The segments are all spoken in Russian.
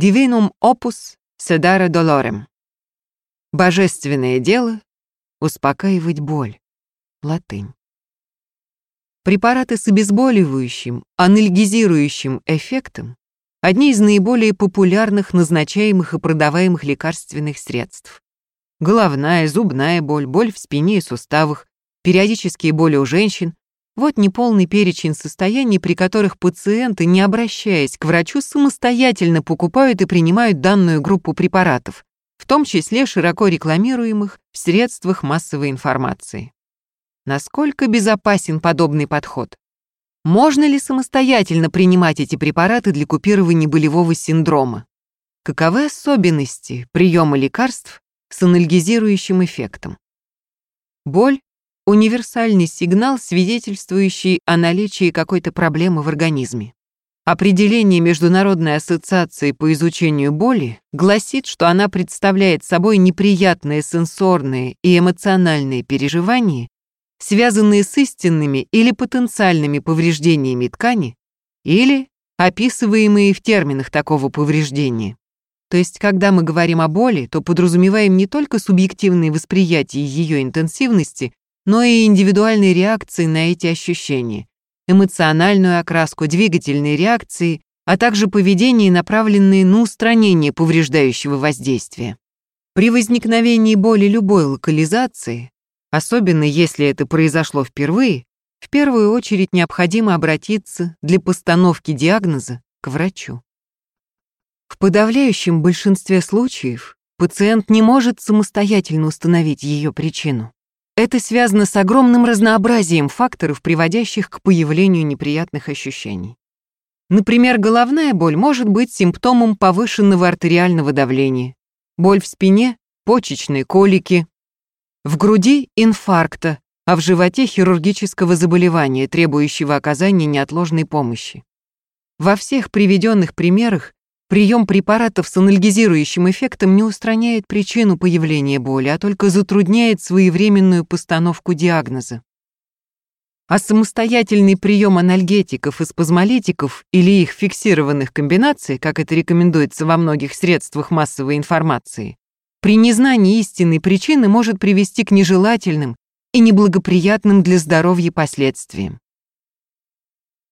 Divinum opus sedare dolorem. Божественное дело — успокаивать боль. Латынь. Препараты с обезболивающим, анальгизирующим эффектом – одни из наиболее популярных назначаемых и продаваемых лекарственных средств. Головная, зубная боль, боль в спине и суставах, периодические боли у женщин – вот неполный перечень состояний, при которых пациенты, не обращаясь к врачу, самостоятельно покупают и принимают данную группу препаратов, в том числе широко рекламируемых в средствах массовой информации. Насколько безопасен подобный подход? Можно ли самостоятельно принимать эти препараты для купирования болевого синдрома? Каковы особенности приема лекарств с анальгизирующим эффектом? Боль – универсальный сигнал, свидетельствующий о наличии какой-то проблемы в организме. Определение Международной ассоциации по изучению боли гласит, что она представляет собой неприятные сенсорные и эмоциональные переживания, связанные с истинными или потенциальными повреждениями ткани или описываемые в терминах такого повреждения. То есть, когда мы говорим о боли, то подразумеваем не только субъективное восприятие ее интенсивности, но и индивидуальные реакции на эти ощущения, эмоциональную окраску, двигательные реакции, а также поведение, направленные на устранение повреждающего воздействия. При возникновении боли любой локализации Особенно если это произошло впервые, в первую очередь необходимо обратиться для постановки диагноза к врачу. В подавляющем большинстве случаев пациент не может самостоятельно установить ее причину. Это связано с огромным разнообразием факторов, приводящих к появлению неприятных ощущений. Например, головная боль может быть симптомом повышенного артериального давления, боль в спине, почечные колики, в груди инфаркта, а в животе хирургического заболевания, требующего оказания неотложной помощи. Во всех приведенных примерах прием препаратов с анальгизирующим эффектом не устраняет причину появления боли, а только затрудняет своевременную постановку диагноза. А самостоятельный прием анальгетиков и спазмолитиков или их фиксированных комбинаций, как это рекомендуется во многих средствах массовой информации, при незнании истинной причины может привести к нежелательным и неблагоприятным для здоровья последствиям.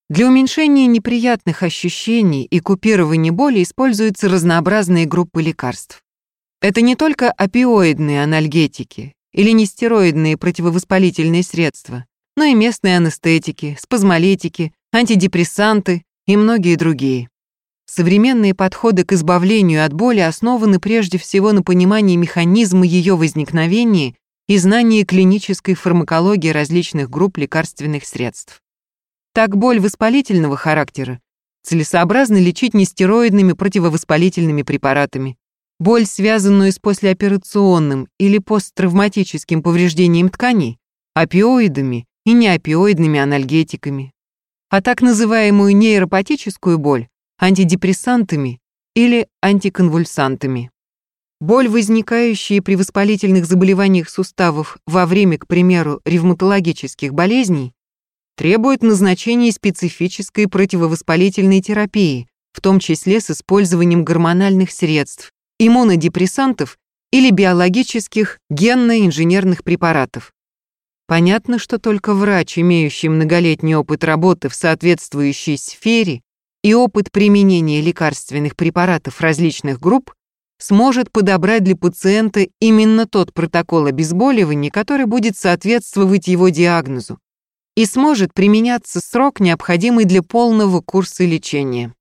Для уменьшения неприятных ощущений и купирования боли используются разнообразные группы лекарств. Это не только опиоидные анальгетики или нестероидные противовоспалительные средства, но и местные анестетики, спазмолитики, антидепрессанты и многие другие. Современные подходы к избавлению от боли основаны прежде всего на понимании механизма ее возникновения и знании клинической фармакологии различных групп лекарственных средств. Так боль воспалительного характера целесообразно лечить нестероидными противовоспалительными препаратами. Боль, связанную с послеоперационным или посттравматическим повреждением тканей, опиоидами и неопиоидными анальгетиками. А так называемую нейропатическую боль антидепрессантами или антиконвульсантами. Боль, возникающая при воспалительных заболеваниях суставов во время, к примеру, ревматологических болезней, требует назначения специфической противовоспалительной терапии, в том числе с использованием гормональных средств, иммунодепрессантов или биологических генно-инженерных препаратов. Понятно, что только врач, имеющий многолетний опыт работы в соответствующей сфере, и опыт применения лекарственных препаратов различных групп сможет подобрать для пациента именно тот протокол обезболивания, который будет соответствовать его диагнозу и сможет применяться срок, необходимый для полного курса лечения.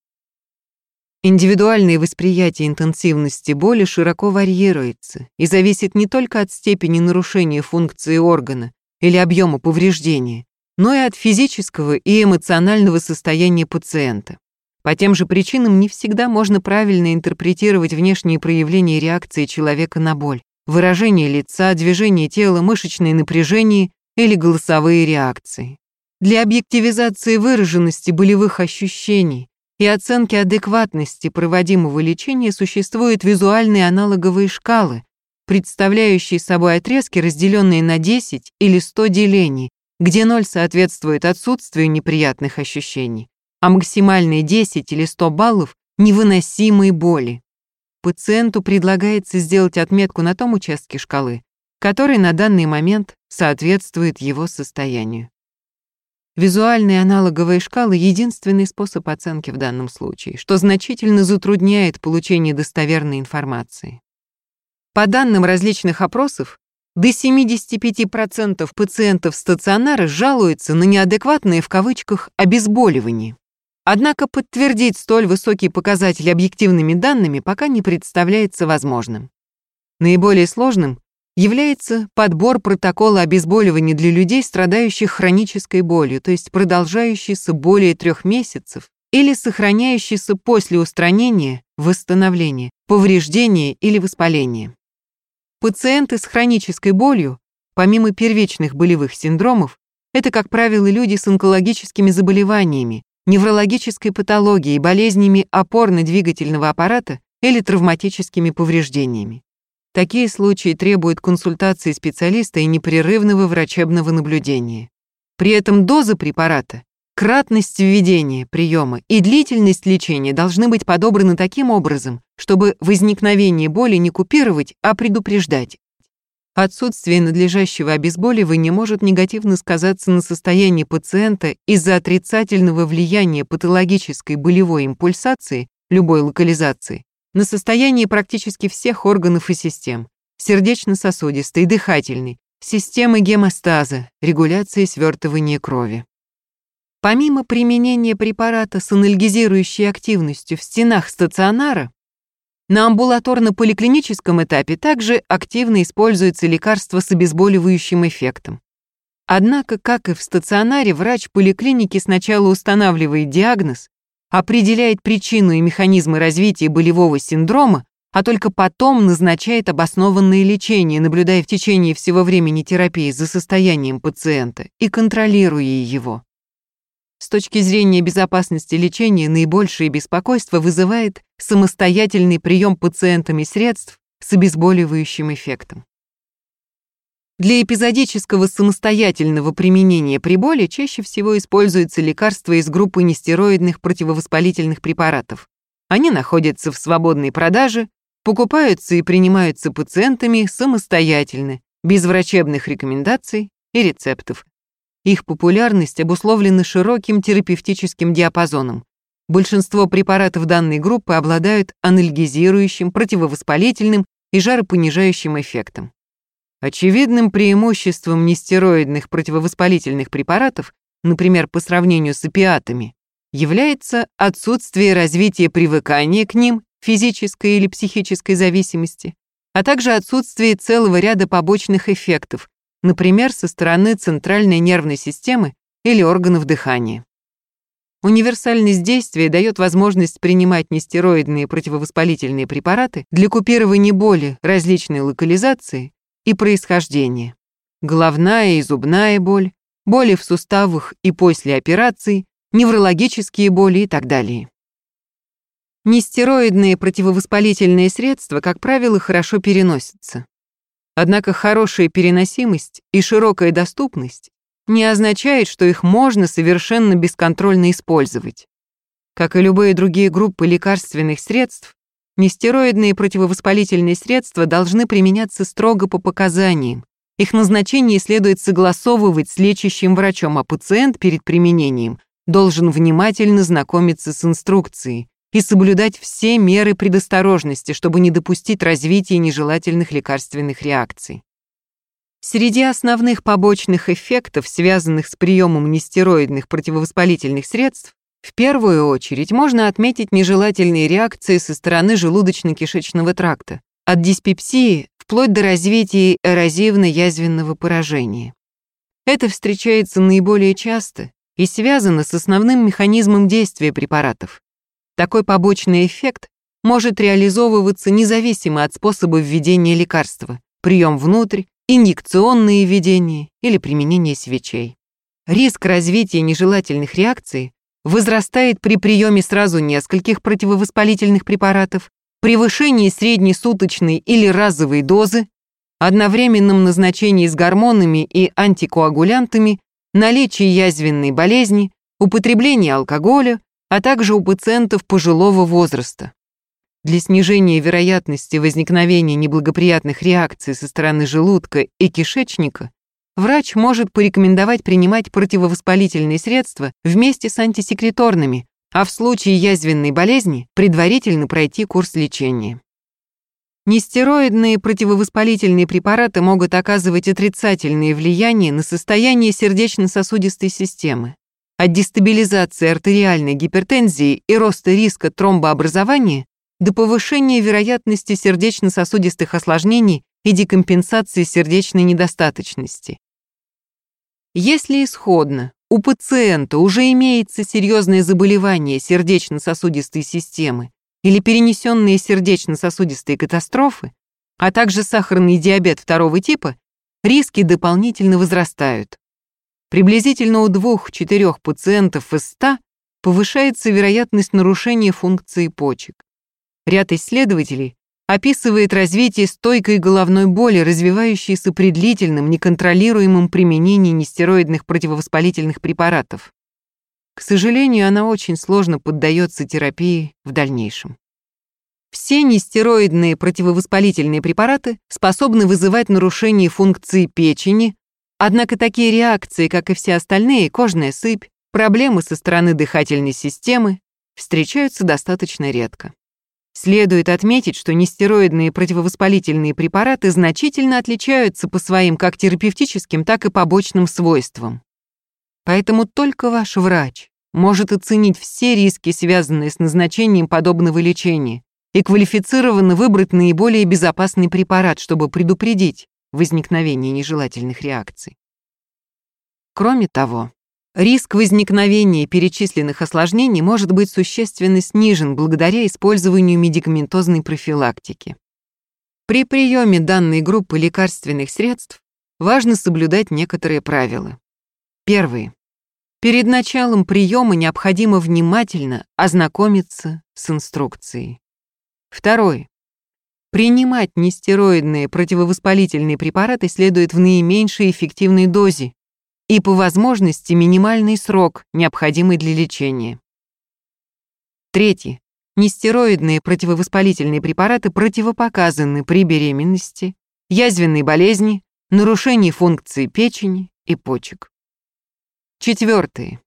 Индивидуальное восприятие интенсивности боли широко варьируется и зависит не только от степени нарушения функции органа или объема повреждения, но и от физического и эмоционального состояния пациента. По тем же причинам не всегда можно правильно интерпретировать внешние проявления реакции человека на боль, выражение лица, движение тела, мышечные напряжения или голосовые реакции. Для объективизации выраженности болевых ощущений и оценки адекватности проводимого лечения существуют визуальные аналоговые шкалы, представляющие собой отрезки, разделенные на 10 или 100 делений, где 0 соответствует отсутствию неприятных ощущений, а максимальные 10 или 100 баллов невыносимой боли. Пациенту предлагается сделать отметку на том участке шкалы, который на данный момент соответствует его состоянию. Визуальные аналоговые шкалы — единственный способ оценки в данном случае, что значительно затрудняет получение достоверной информации. По данным различных опросов, до 75% пациентов стационара жалуются на неадекватные в кавычках обезболивание. Однако подтвердить столь высокий показатель объективными данными пока не представляется возможным. Наиболее сложным является подбор протокола обезболивания для людей, страдающих хронической болью, то есть продолжающейся более трех месяцев или сохраняющейся после устранения, восстановления, повреждения или воспаления. Пациенты с хронической болью, помимо первичных болевых синдромов, это, как правило, люди с онкологическими заболеваниями, неврологической патологией, болезнями опорно-двигательного аппарата или травматическими повреждениями. Такие случаи требуют консультации специалиста и непрерывного врачебного наблюдения. При этом доза препарата, кратность введения приема и длительность лечения должны быть подобраны таким образом, чтобы возникновение боли не купировать, а предупреждать. Отсутствие надлежащего обезболивания может негативно сказаться на состоянии пациента из-за отрицательного влияния патологической болевой импульсации любой локализации на состояние практически всех органов и систем, сердечно-сосудистой, дыхательной, системы гемостаза, регуляции свертывания крови. Помимо применения препарата с анальгизирующей активностью в стенах стационара, на амбулаторно-поликлиническом этапе также активно используется лекарство с обезболивающим эффектом. Однако, как и в стационаре, врач поликлиники сначала устанавливает диагноз, определяет причину и механизмы развития болевого синдрома, а только потом назначает обоснованное лечение, наблюдая в течение всего времени терапии за состоянием пациента и контролируя его. С точки зрения безопасности лечения наибольшее беспокойство вызывает самостоятельный прием пациентами средств с обезболивающим эффектом. Для эпизодического самостоятельного применения при боли чаще всего используются лекарства из группы нестероидных противовоспалительных препаратов. Они находятся в свободной продаже, покупаются и принимаются пациентами самостоятельно, без врачебных рекомендаций и рецептов. Их популярность обусловлена широким терапевтическим диапазоном. Большинство препаратов данной группы обладают анальгезирующим, противовоспалительным и жаропонижающим эффектом. Очевидным преимуществом нестероидных противовоспалительных препаратов, например, по сравнению с опиатами, является отсутствие развития привыкания к ним, физической или психической зависимости, а также отсутствие целого ряда побочных эффектов, например, со стороны центральной нервной системы или органов дыхания. Универсальность действия дает возможность принимать нестероидные противовоспалительные препараты для купирования боли различной локализации и происхождения. Головная и зубная боль, боли в суставах и после операций, неврологические боли и так далее. Нестероидные противовоспалительные средства, как правило, хорошо переносятся. Однако хорошая переносимость и широкая доступность не означает, что их можно совершенно бесконтрольно использовать. Как и любые другие группы лекарственных средств, Нестероидные противовоспалительные средства должны применяться строго по показаниям. Их назначение следует согласовывать с лечащим врачом, а пациент перед применением должен внимательно знакомиться с инструкцией и соблюдать все меры предосторожности, чтобы не допустить развития нежелательных лекарственных реакций. Среди основных побочных эффектов, связанных с приемом нестероидных противовоспалительных средств, в первую очередь можно отметить нежелательные реакции со стороны желудочно-кишечного тракта, от диспепсии вплоть до развития эрозивно-язвенного поражения. Это встречается наиболее часто и связано с основным механизмом действия препаратов. Такой побочный эффект может реализовываться независимо от способа введения лекарства, прием внутрь, инъекционные введения или применение свечей. Риск развития нежелательных реакций возрастает при приеме сразу нескольких противовоспалительных препаратов, превышении средней суточной или разовой дозы, одновременном назначении с гормонами и антикоагулянтами, наличии язвенной болезни, употреблении алкоголя, а также у пациентов пожилого возраста. Для снижения вероятности возникновения неблагоприятных реакций со стороны желудка и кишечника врач может порекомендовать принимать противовоспалительные средства вместе с антисекреторными, а в случае язвенной болезни предварительно пройти курс лечения. Нестероидные противовоспалительные препараты могут оказывать отрицательное влияние на состояние сердечно-сосудистой системы. От дестабилизации артериальной гипертензии и роста риска тромбообразования до повышения вероятности сердечно-сосудистых осложнений и декомпенсации сердечной недостаточности. Если исходно у пациента уже имеется серьезное заболевание сердечно-сосудистой системы или перенесенные сердечно-сосудистые катастрофы, а также сахарный диабет второго типа, риски дополнительно возрастают. Приблизительно у 2-4 пациентов из 100 повышается вероятность нарушения функции почек. Ряд исследователей описывает развитие стойкой головной боли, развивающейся при длительном, неконтролируемом применении нестероидных противовоспалительных препаратов. К сожалению, она очень сложно поддается терапии в дальнейшем. Все нестероидные противовоспалительные препараты способны вызывать нарушение функции печени, однако такие реакции, как и все остальные, кожная сыпь, проблемы со стороны дыхательной системы, встречаются достаточно редко. Следует отметить, что нестероидные противовоспалительные препараты значительно отличаются по своим как терапевтическим, так и побочным свойствам. Поэтому только ваш врач может оценить все риски, связанные с назначением подобного лечения, и квалифицированно выбрать наиболее безопасный препарат, чтобы предупредить возникновение нежелательных реакций. Кроме того, Риск возникновения перечисленных осложнений может быть существенно снижен благодаря использованию медикаментозной профилактики. При приеме данной группы лекарственных средств важно соблюдать некоторые правила. Первые. Перед началом приема необходимо внимательно ознакомиться с инструкцией. Второе. Принимать нестероидные противовоспалительные препараты следует в наименьшей эффективной дозе и по возможности минимальный срок, необходимый для лечения. Третье. Нестероидные противовоспалительные препараты противопоказаны при беременности, язвенной болезни, нарушении функции печени и почек. Четвертое.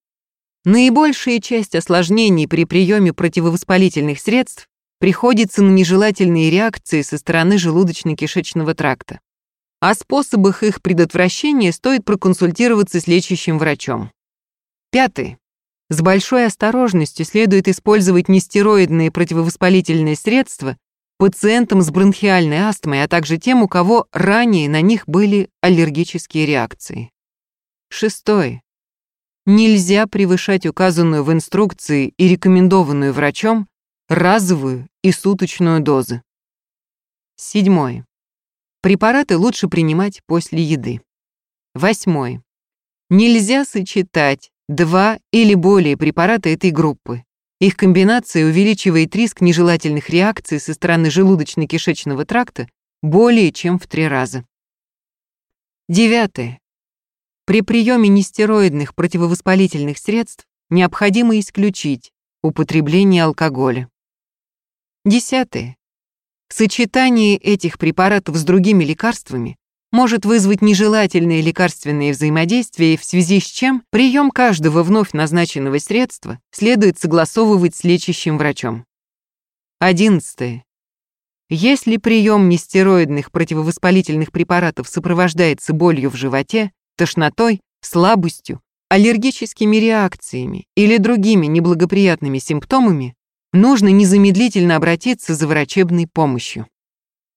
Наибольшая часть осложнений при приеме противовоспалительных средств приходится на нежелательные реакции со стороны желудочно-кишечного тракта. О способах их предотвращения стоит проконсультироваться с лечащим врачом. Пятый. С большой осторожностью следует использовать нестероидные противовоспалительные средства пациентам с бронхиальной астмой, а также тем, у кого ранее на них были аллергические реакции. Шестой. Нельзя превышать указанную в инструкции и рекомендованную врачом разовую и суточную дозы. Седьмое. Препараты лучше принимать после еды. Восьмое. Нельзя сочетать два или более препарата этой группы. Их комбинация увеличивает риск нежелательных реакций со стороны желудочно-кишечного тракта более чем в три раза. Девятое. При приеме нестероидных противовоспалительных средств необходимо исключить употребление алкоголя. Десятое. Сочетание этих препаратов с другими лекарствами может вызвать нежелательные лекарственные взаимодействия, в связи с чем прием каждого вновь назначенного средства следует согласовывать с лечащим врачом. 11. Если прием нестероидных противовоспалительных препаратов сопровождается болью в животе, тошнотой, слабостью, аллергическими реакциями или другими неблагоприятными симптомами, нужно незамедлительно обратиться за врачебной помощью.